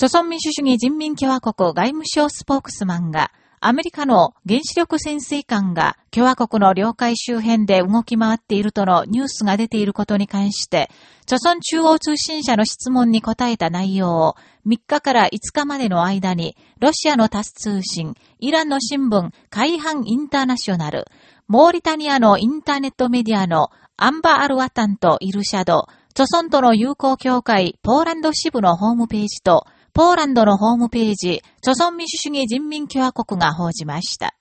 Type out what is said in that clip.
朝鮮民主主義人民共和国外務省スポークスマンが、アメリカの原子力潜水艦が共和国の領海周辺で動き回っているとのニュースが出ていることに関して、朝鮮中央通信社の質問に答えた内容を3日から5日までの間に、ロシアのタス通信、イランの新聞、海藩インターナショナル、モーリタニアのインターネットメディアのアンバ・アルワタンとイルシャド、著村との友好協会ポーランド支部のホームページと、ポーランドのホームページ、著村民主主義人民共和国が報じました。